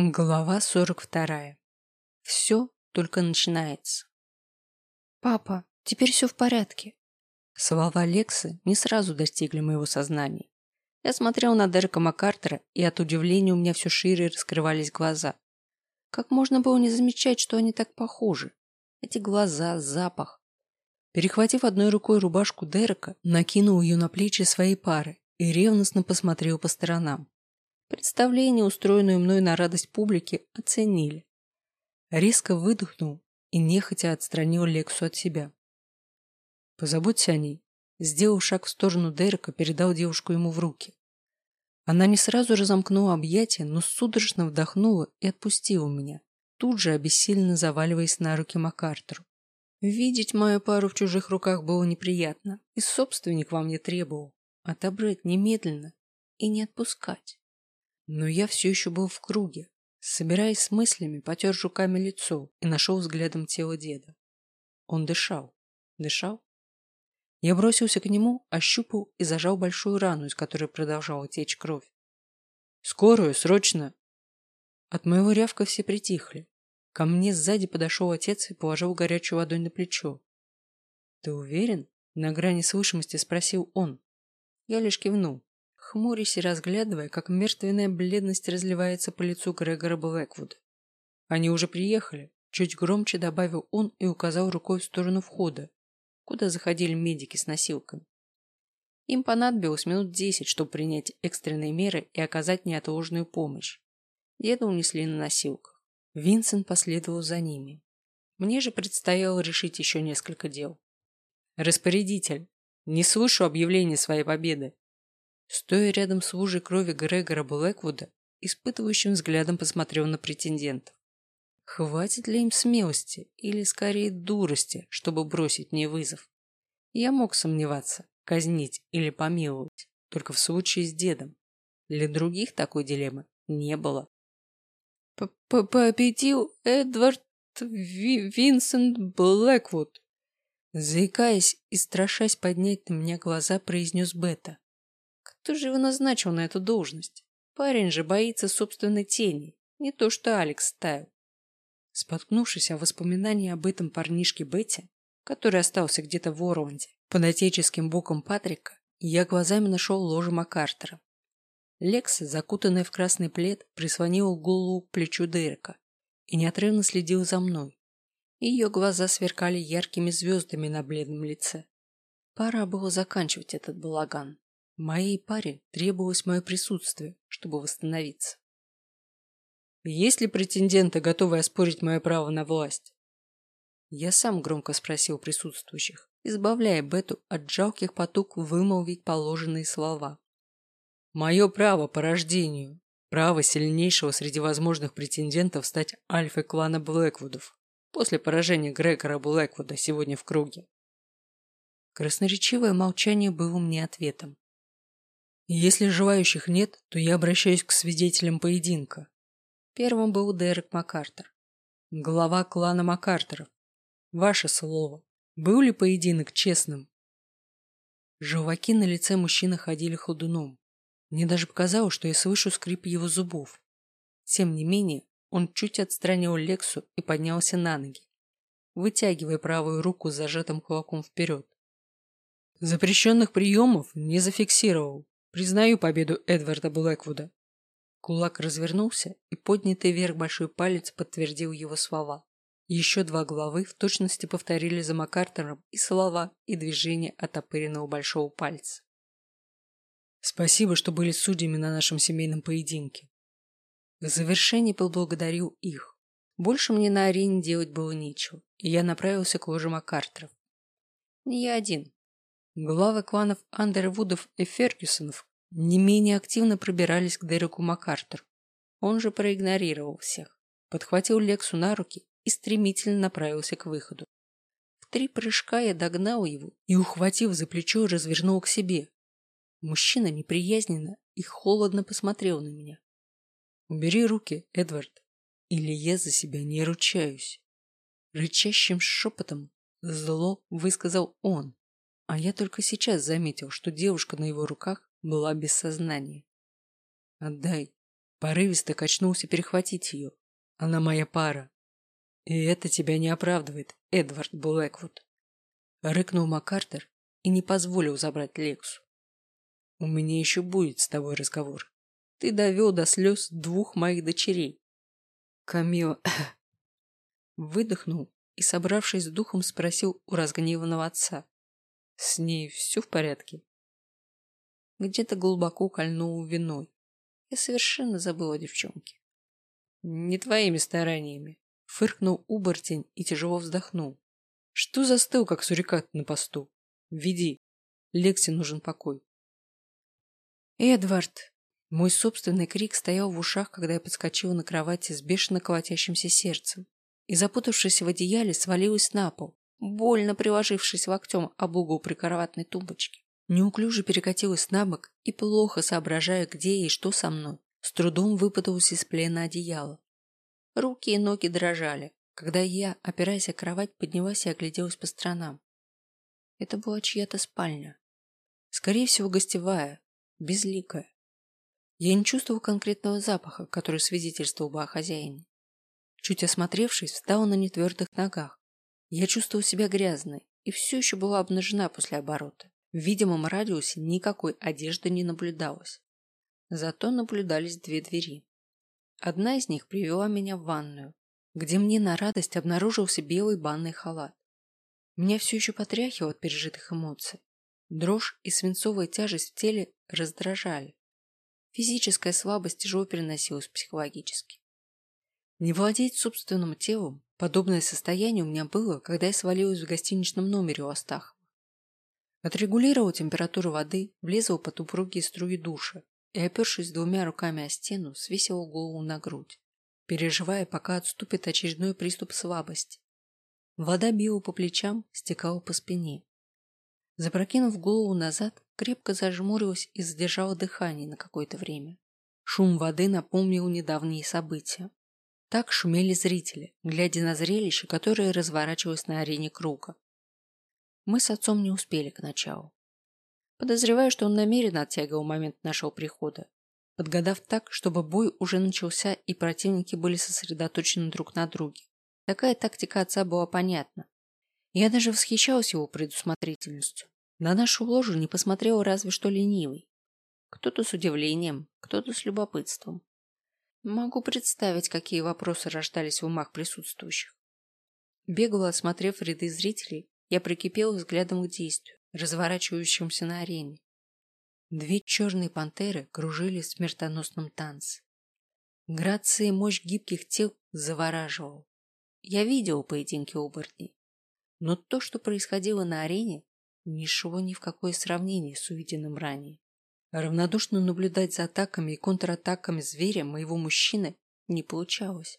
Глава 42. Все только начинается. «Папа, теперь все в порядке». Слова Лексы не сразу достигли моего сознания. Я смотрел на Дерека Маккартера, и от удивления у меня все шире раскрывались глаза. Как можно было не замечать, что они так похожи? Эти глаза, запах. Перехватив одной рукой рубашку Дерека, накинул ее на плечи своей пары и ревностно посмотрел по сторонам. Представление, устроенное мной на радость публики, оценили. Резко выдохнул и нехотя отстранил Лексу от себя. «Позаботься о ней», сделав шаг в сторону Дерека, передал девушку ему в руки. Она не сразу разомкнула объятия, но судорожно вдохнула и отпустила меня, тут же обессиленно заваливаясь на руки Макартеру. Видеть мою пару в чужих руках было неприятно, и собственник во мне требовал отобрать немедленно и не отпускать. Но я все еще был в круге. Собираясь с мыслями, потер руками лицо и нашел взглядом тело деда. Он дышал. Дышал? Я бросился к нему, ощупал и зажал большую рану, из которой продолжала течь кровь. «Скорую, срочно!» От моего рявка все притихли. Ко мне сзади подошел отец и положил горячую ладонь на плечо. «Ты уверен?» — на грани слышимости спросил он. Я лишь кивнул хмурясь и разглядывая, как мертвенная бледность разливается по лицу Грегора Блэквуда. «Они уже приехали», — чуть громче добавил он и указал рукой в сторону входа, куда заходили медики с носилками. Им понадобилось минут десять, чтобы принять экстренные меры и оказать неотложную помощь. Деда унесли на носилках. Винсент последовал за ними. Мне же предстояло решить еще несколько дел. «Распорядитель, не слышу объявления своей победы», Стоя рядом с лужей крови Грегора Блэквуда, испытывающим взглядом посмотрел на претендентов. Хватит ли им смелости или скорее дурости, чтобы бросить мне вызов? Я мог сомневаться, казнить или помиловать, только в случае с дедом. Для других такой дилеммы не было. «Победил Эдвард Ви Винсент Блэквуд!» Заикаясь и страшась поднять на меня глаза, произнес Бета. Кто же его назначил на эту должность? Парень же боится собственной тени, не то что Алекс Тайл. Споткнувшись о воспоминании об этом парнишке Бетти, который остался где-то в Орланде, под отеческим боком Патрика, я глазами нашел ложе Маккартера. Лекс, закутанная в красный плед, прислонила голову к плечу Дерека и неотрывно следил за мной. Ее глаза сверкали яркими звездами на бледном лице. Пора было заканчивать этот балаган. Моей паре требовалось мое присутствие, чтобы восстановиться. Есть ли претенденты, готовые оспорить мое право на власть? Я сам громко спросил присутствующих, избавляя Бету от жалких потуг вымолвить положенные слова. Мое право по рождению, право сильнейшего среди возможных претендентов стать альфой клана Блэквудов после поражения Грегора Блэквуда сегодня в круге. Красноречивое молчание было мне ответом. Если желающих нет, то я обращаюсь к свидетелям поединка. Первым был Дерек Маккартер, глава клана Маккартеров. Ваше слово. Был ли поединок честным? Желваки на лице мужчины ходили ходуном. Мне даже показалось, что я слышу скрип его зубов. Тем не менее, он чуть отстранил Лексу и поднялся на ноги, вытягивая правую руку с зажатым кулаком вперед. Запрещенных приемов не зафиксировал. Признаю победу Эдварда Блэквуда. Кулак развернулся, и поднятый вверх большой палец подтвердил его слова. Еще два главы в точности повторили за Маккартером и слова, и движения оттопыренного большого пальца. Спасибо, что были судьями на нашем семейном поединке. В завершении поблагодарил их. Больше мне на арене делать было нечего, и я направился к ложе Маккартеров. Не я один. Главы кланов Андервудов и Фергюсонов не менее активно пробирались к Дереку Маккартеру. Он же проигнорировал всех, подхватил Лексу на руки и стремительно направился к выходу. В три прыжка я догнал его и, ухватив за плечо, развернул к себе. Мужчина неприязненно и холодно посмотрел на меня. «Убери руки, Эдвард, или я за себя не ручаюсь». Рычащим шепотом зло высказал он, а я только сейчас заметил, что девушка на его руках была без сознания. «Отдай!» Порывисто качнулся перехватить ее. Она моя пара. И это тебя не оправдывает, Эдвард Блэквуд. Рыкнул МакАртер и не позволил забрать Лексу. У меня еще будет с тобой разговор. Ты довел до слез двух моих дочерей. Камила выдохнул и, собравшись с духом, спросил у разгневанного отца. С ней все в порядке? Где-то глубоко кольнул виной. Я совершенно забыл о девчонке. Не твоими стараниями. Фыркнул Убортень и тяжело вздохнул. Что застыл, как сурикат на посту? Веди. Лексе нужен покой. Эдвард! Мой собственный крик стоял в ушах, когда я подскочила на кровати с бешено колотящимся сердцем и, запутавшись в одеяле, свалилась на пол, больно приложившись локтем об угол прикроватной тумбочки. Неуклюже перекатилась на бок и, плохо соображая, где и что со мной, с трудом выпуталась из плена одеяла. Руки и ноги дрожали, когда я, опираясь о кровать, поднялась и огляделась по сторонам. Это была чья-то спальня. Скорее всего, гостевая, безликая. Я не чувствовал конкретного запаха, который свидетельствовал бы о хозяине. Чуть осмотревшись, встала на нетвердых ногах. Я чувствовал себя грязной и все еще была обнажена после оборота. В видимом радиусе никакой одежды не наблюдалось. Зато наблюдались две двери. Одна из них привела меня в ванную, где мне на радость обнаружился белый банный халат. Меня все еще потряхивало от пережитых эмоций. Дрожь и свинцовая тяжесть в теле раздражали. Физическая слабость тяжело переносилась психологически. Не владеть собственным телом, подобное состояние у меня было, когда я свалилась в гостиничном номере у Астахова. Отрегулировал температуру воды, влезал под упругие струи душа и, опершись двумя руками о стену, свесил голову на грудь, переживая, пока отступит очередной приступ слабости. Вода била по плечам, стекала по спине. Запрокинув голову назад, крепко зажмурилась и задержала дыхание на какое-то время. Шум воды напомнил недавние события. Так шумели зрители, глядя на зрелище, которое разворачивалось на арене круга. Мы с отцом не успели к началу. Подозреваю, что он намеренно оттягивал момент нашего прихода, подгадав так, чтобы бой уже начался и противники были сосредоточены друг на друге. Такая тактика отца была понятна. Я даже восхищалась его предусмотрительностью. На нашу ложу не посмотрел разве что ленивый. Кто-то с удивлением, кто-то с любопытством. Могу представить, какие вопросы рождались в умах присутствующих. Бегло осмотрев ряды зрителей, я прикипел взглядом к действию, разворачивающемуся на арене. Две черные пантеры кружили в смертоносном танце. Грация и мощь гибких тел завораживал. Я видел поединки оборотней, но то, что происходило на арене, не шло ни в какое сравнение с увиденным ранее. Равнодушно наблюдать за атаками и контратаками зверя моего мужчины не получалось.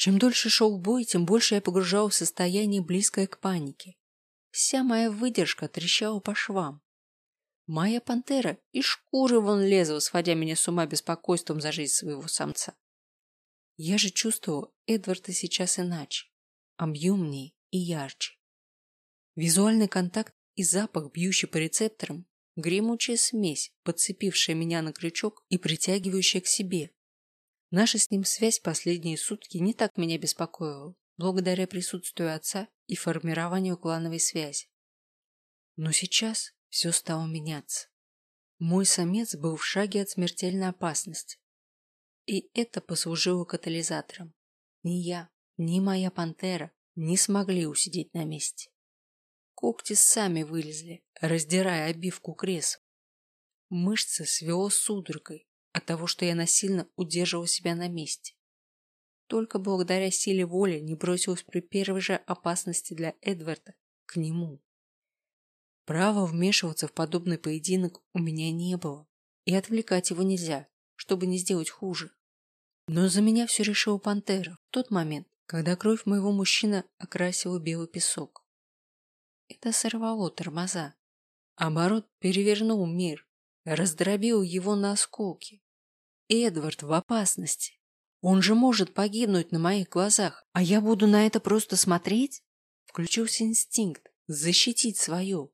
Чем дольше шел бой, тем больше я погружал в состояние, близкое к панике. Вся моя выдержка трещала по швам. Моя пантера и шкуры вон лезла, сводя меня с ума беспокойством за жизнь своего самца. Я же чувствовал Эдварда сейчас иначе, объемнее и ярче. Визуальный контакт и запах, бьющий по рецепторам, Гремучая смесь, подцепившая меня на крючок и притягивающая к себе. Наша с ним связь последние сутки не так меня беспокоила, благодаря присутствию отца и формированию клановой связи. Но сейчас все стало меняться. Мой самец был в шаге от смертельной опасности. И это послужило катализатором. Ни я, ни моя пантера не смогли усидеть на месте. Когти сами вылезли, раздирая обивку кресла. Мышцы свело судорогой от того, что я насильно удерживал себя на месте. Только благодаря силе воли не бросилась при первой же опасности для Эдварда к нему. Права вмешиваться в подобный поединок у меня не было, и отвлекать его нельзя, чтобы не сделать хуже. Но за меня все решила пантера в тот момент, когда кровь моего мужчины окрасила белый песок. Это сорвало тормоза. Оборот перевернул мир, раздробил его на осколки. Эдвард в опасности. Он же может погибнуть на моих глазах, а я буду на это просто смотреть? Включился инстинкт защитить свое.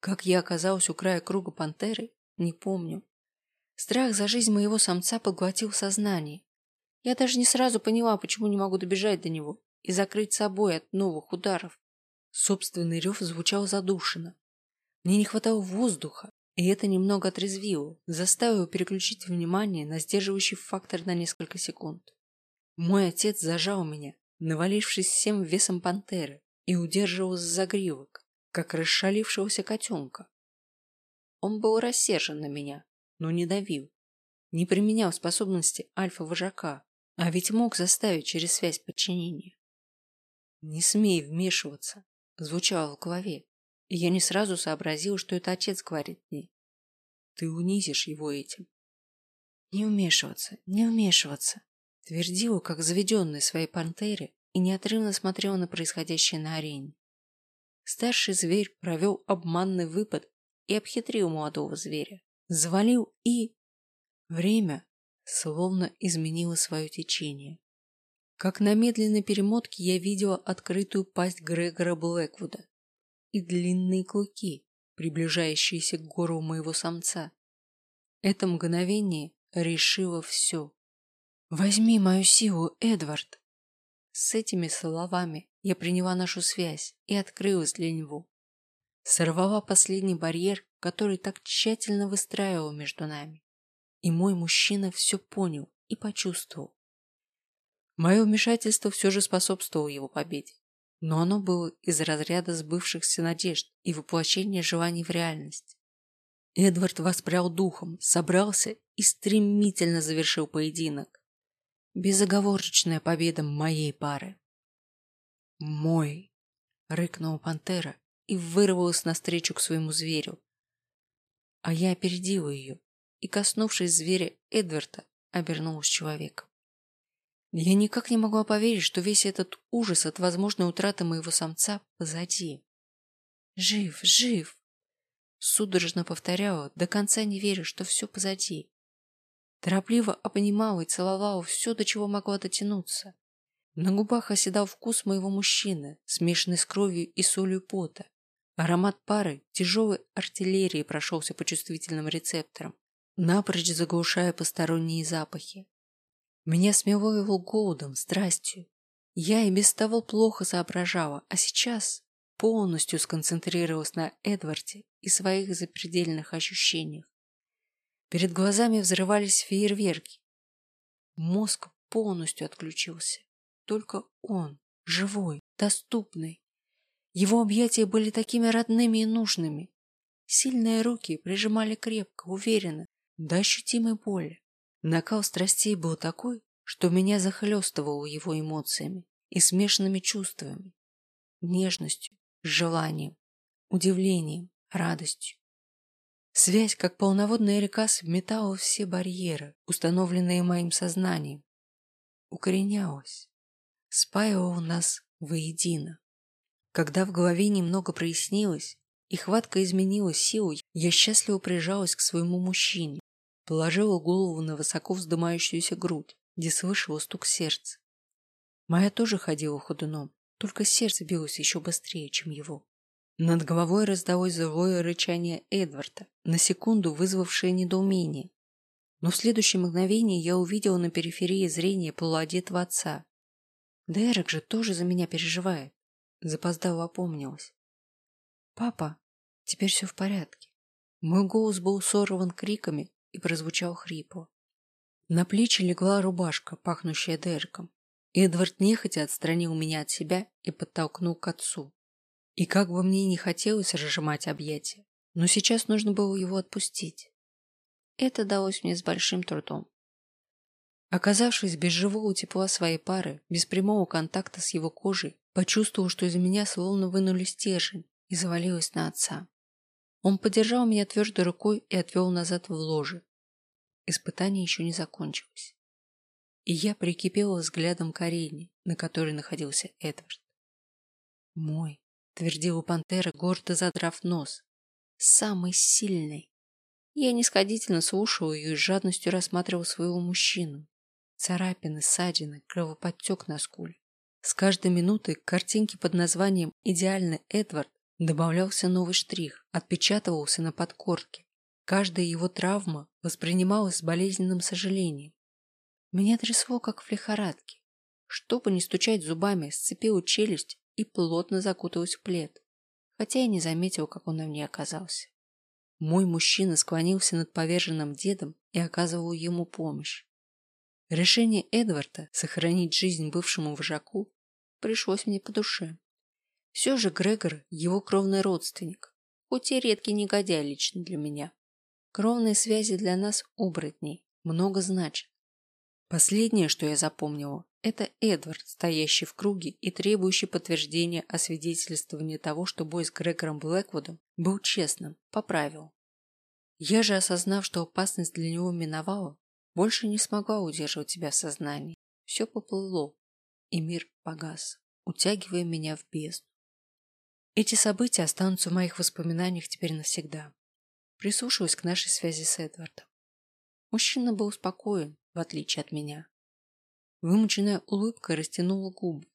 Как я оказалась у края круга пантеры, не помню. Страх за жизнь моего самца поглотил сознание. Я даже не сразу поняла, почему не могу добежать до него и закрыть собой от новых ударов. Собственный рев звучал задушенно. Мне не хватало воздуха, и это немного отрезвило, заставило переключить внимание на сдерживающий фактор на несколько секунд. Мой отец зажал меня, навалившись всем весом пантеры, и удерживал за загривок, как расшалившегося котенка. Он был рассержен на меня, но не давил, не применял способности альфа-вожака, а ведь мог заставить через связь подчинения. «Не смей вмешиваться», — звучало в голове, я не сразу сообразил, что это отец говорит мне. «Ты унизишь его этим». «Не вмешиваться, не вмешиваться», — твердила, как заведенная своей пантере, и неотрывно смотрела на происходящее на арене. Старший зверь провел обманный выпад и обхитрил молодого зверя. Завалил и... Время словно изменило свое течение. Как на медленной перемотке я видела открытую пасть Грегора Блэквуда и длинные клыки, приближающиеся к горлу моего самца. Это мгновение решило все. «Возьми мою силу, Эдвард!» С этими словами я приняла нашу связь и открылась для него. Сорвала последний барьер, который так тщательно выстраивал между нами. И мой мужчина все понял и почувствовал. Мое вмешательство все же способствовало его победе, но оно было из разряда сбывшихся надежд и воплощения желаний в реальность. Эдвард воспрял духом, собрался и стремительно завершил поединок. Безоговорочная победа моей пары. «Мой!» — рыкнула пантера и вырвалась навстречу к своему зверю. А я опередила ее и, коснувшись зверя Эдварда, обернулась человеком. Я никак не могла поверить, что весь этот ужас от возможной утраты моего самца позади. Жив, жив! Судорожно повторяла, до конца не веря, что все позади. Торопливо обнимала и целовала все, до чего могла дотянуться. На губах оседал вкус моего мужчины, смешанный с кровью и солью пота. Аромат пары тяжелой артиллерии прошелся по чувствительным рецепторам, напрочь заглушая посторонние запахи. Меня смело его голодом, страстью. Я и без того плохо соображала, а сейчас полностью сконцентрировалась на Эдварде и своих запредельных ощущениях. Перед глазами взрывались фейерверки. Мозг полностью отключился. Только он, живой, доступный. Его объятия были такими родными и нужными. Сильные руки прижимали крепко, уверенно, до ощутимой боли. Накал страстей был такой, что меня захлестывало его эмоциями и смешанными чувствами. Нежностью, желанием, удивлением, радостью. Связь, как полноводная река, сметала все барьеры, установленные моим сознанием. Укоренялась спаивал нас воедино. Когда в голове немного прояснилось и хватка изменила силу, я счастливо прижалась к своему мужчине, положила голову на высоко вздымающуюся грудь, где слышала стук сердца. Моя тоже ходила ходуном, только сердце билось еще быстрее, чем его. Над головой раздалось злое рычание Эдварда, на секунду вызвавшее недоумение. Но в следующее мгновение я увидела на периферии зрения полуодетого отца, Дерек же тоже за меня переживает. Запоздало опомнилась. Папа, теперь все в порядке. Мой голос был сорван криками и прозвучал хрипло. На плечи легла рубашка, пахнущая Дереком. Эдвард нехотя отстранил меня от себя и подтолкнул к отцу. И как бы мне не хотелось разжимать объятия, но сейчас нужно было его отпустить. Это далось мне с большим трудом. Оказавшись без живого тепла своей пары, без прямого контакта с его кожей, почувствовал, что из меня словно вынули стержень и завалилась на отца. Он подержал меня твердой рукой и отвел назад в ложе. Испытание еще не закончилось. И я прикипела взглядом к арене, на которой находился Эдвард. «Мой», — твердила пантера, гордо задрав нос, — «самый сильный». Я нисходительно слушал ее и с жадностью рассматривал своего мужчину, Царапины, ссадины, кровоподтек на скуле. С каждой минутой к картинке под названием «Идеальный Эдвард» добавлялся новый штрих, отпечатывался на подкорке. Каждая его травма воспринималась с болезненным сожалением. Меня трясло, как в лихорадке. Чтобы не стучать зубами, сцепила челюсть и плотно закуталась в плед, хотя я не заметил, как он на мне оказался. Мой мужчина склонился над поверженным дедом и оказывал ему помощь. Решение Эдварда сохранить жизнь бывшему вожаку пришлось мне по душе. Все же Грегор – его кровный родственник, хоть и редкий негодяй лично для меня. Кровные связи для нас, оборотней, много значат. Последнее, что я запомнила, это Эдвард, стоящий в круге и требующий подтверждения освидетельствования того, что бой с Грегором Блэквудом был честным, по правилам. Я же, осознав, что опасность для него миновала, больше не смогла удерживать себя в сознании. Все поплыло, и мир погас, утягивая меня в бездну. Эти события останутся в моих воспоминаниях теперь навсегда. Прислушиваясь к нашей связи с Эдвардом. Мужчина был спокоен, в отличие от меня. Вымученная улыбка растянула губы.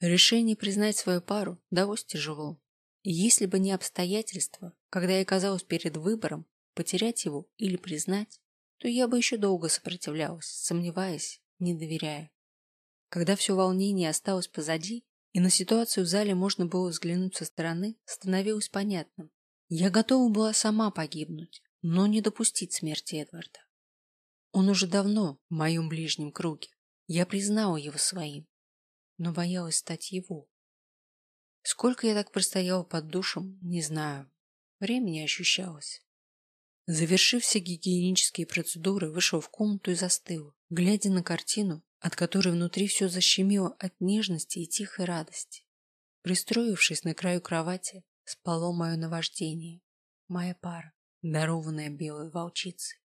Решение признать свою пару далось тяжело. И если бы не обстоятельства, когда я оказалась перед выбором, потерять его или признать, то я бы еще долго сопротивлялась, сомневаясь, не доверяя. Когда все волнение осталось позади, и на ситуацию в зале можно было взглянуть со стороны, становилось понятным. Я готова была сама погибнуть, но не допустить смерти Эдварда. Он уже давно в моем ближнем круге. Я признала его своим, но боялась стать его. Сколько я так простояла под душем, не знаю. Времени ощущалось. Завершив все гигиенические процедуры, вышел в комнату и застыл, глядя на картину, от которой внутри все защемило от нежности и тихой радости. Пристроившись на краю кровати, спало мое наваждение, моя пара, дарованная белой волчицей.